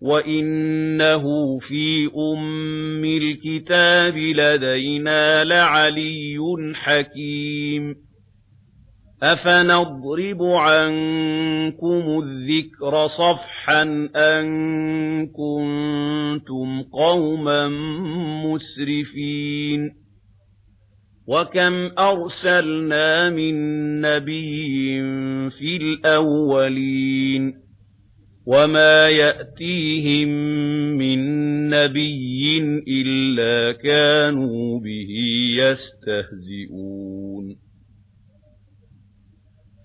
وَإِنَّهُ فِي أُمِّ الْكِتَابِ لَدَيْنَا لَعَلِيٌّ حَكِيمٌ أَفَنَضْرِبُ عَنكُمُ الذِّكْرَ صَفْحًا أَن كُنتُمْ قَوْمًا مُسْرِفِينَ وَكَمْ أَرْسَلْنَا مِن نَّبِيٍّ فِي الْأَوَّلِينَ وَمَا يَأْتِيهِمْ مِنْ نَبِيٍّ إِلَّا كَانُوا بِهِ يَسْتَهْزِئُونَ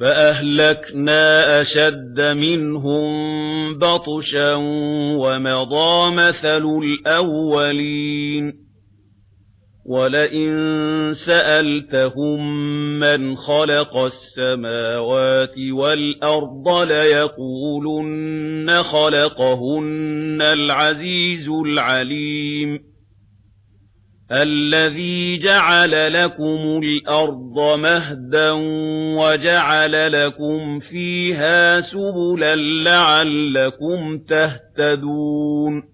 فَأَهْلَكْنَا أَشَدَّ مِنْهُمْ بَطْشًا وَمَضَى مَثَلُ الْأَوَّلِينَ وَلَئِن سَأَلْتَهُم مَّنْ خَلَقَ السَّمَاوَاتِ وَالْأَرْضَ لَيَقُولُنَّ خَلَقَهُنَّ الْعَزِيزُ الْعَلِيمُ الَّذِي جَعَلَ لَكُمُ الْأَرْضَ مَهْدًا وَجَعَلَ لَكُمْ فِيهَا سُبُلًا لَّعَلَّكُمْ تَهْتَدُونَ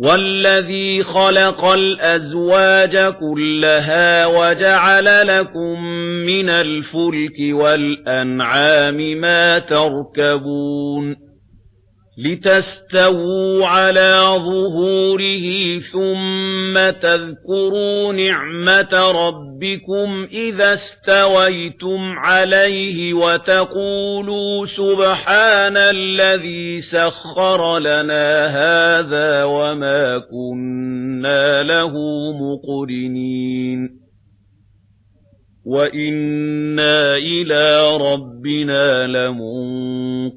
وَالَّذِي خَلَقَ الْأَزْوَاجَ كُلَّهَا وَجَعَلَ لَكُم مِّنَ الْفُلْكِ وَالْأَنْعَامِ مَا تَرْكَبُونَ لِتَسْتَوُوا عَلَى ظُهُورِهِ ثُمَّ تَذْكُرُوا نِعْمَةَ رَبِّكُمْ إِذَا اسْتَوَيْتُمْ عَلَيْهِ وَتَقُولُوا سُبْحَانَ الَّذِي سَخَّرَ لَنَا هَذَا وَمَا كُنَّا لَهُ مُقْرِنِينَ وَإِنَّا إِلَى رَبِّنَا لَمُنقَلِبُونَ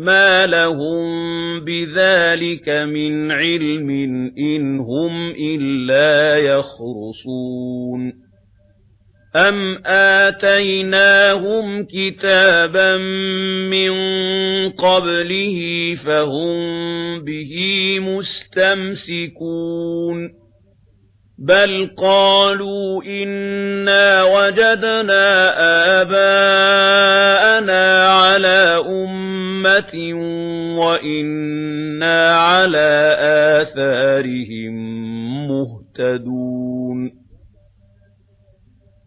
مَا لَهُم بِذَلِكَ مِنْ عِلْمٍ إِنْ هُمْ إِلَّا يَخْرُصُونَ أَمْ آتَيْنَاهُمْ كِتَابًا مِنْ قَبْلِهِ فَهُمْ بِهِ مُسْتَمْسِكُونَ بَلْ قَالُوا إِنَّا وَجَدْنَا آبَاءَنَا عَلَى أُمَّةٍ وَإِنَّا عَلَى آثَارِهِم مُهْتَدُونَ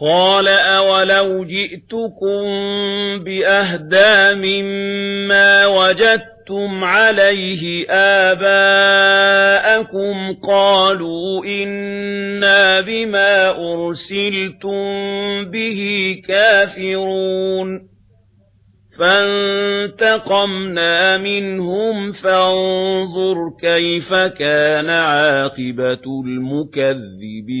قال أولو جئتكم بأهدا مما وجدتم عليه آباءكم قالوا إنا بما أرسلتم به كافرون فانتقمنا منهم فانظر كيف كان عاقبة المكذبين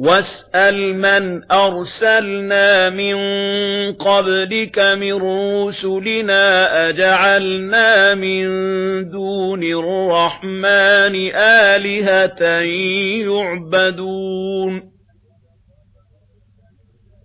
وَاسْأَلْ مَنْ أَرْسَلْنَا مِنْ قَبْلِكَ مِنْ رُسُلِنَا أَجَعَلْنَا مِنْ دُونِ الرَّحْمَنِ آلِهَةً يُعْبَدُونَ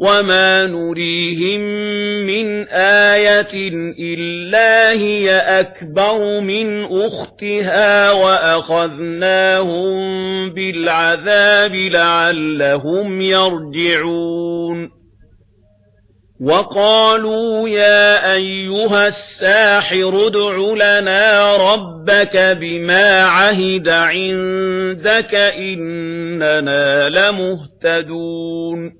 وَمَا نُرِيهِمْ مِنْ آيَةٍ إِلَّا هِيَ أَكْبَرُ مِنْ أُخْتِهَا وَأَخَذْنَاهُمْ بِالْعَذَابِ لَعَلَّهُمْ يَرْجِعُونَ وَقَالُوا يَا أَيُّهَا السَّاحِرُ ادْعُ لَنَا رَبَّكَ بِمَا عَهِدَ عِندَكَ إِنَّنَا لَمُهْتَدُونَ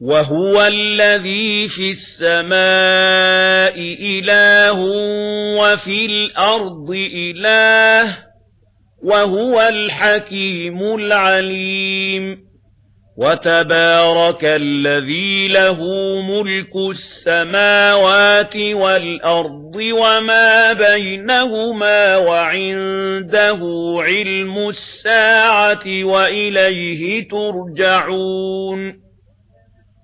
وَهُوَ الَّذِي فِي السَّمَاءِ إِلَٰهٌ وَفِي الْأَرْضِ إِلَٰهٌ وَهُوَ الْحَكِيمُ الْعَلِيمُ وَتَبَارَكَ الَّذِي لَهُ مُلْكُ السَّمَاوَاتِ وَالْأَرْضِ وَمَا بَيْنَهُمَا وَعِندَهُ عِلْمُ السَّاعَةِ وَإِلَيْهِ تُرْجَعُونَ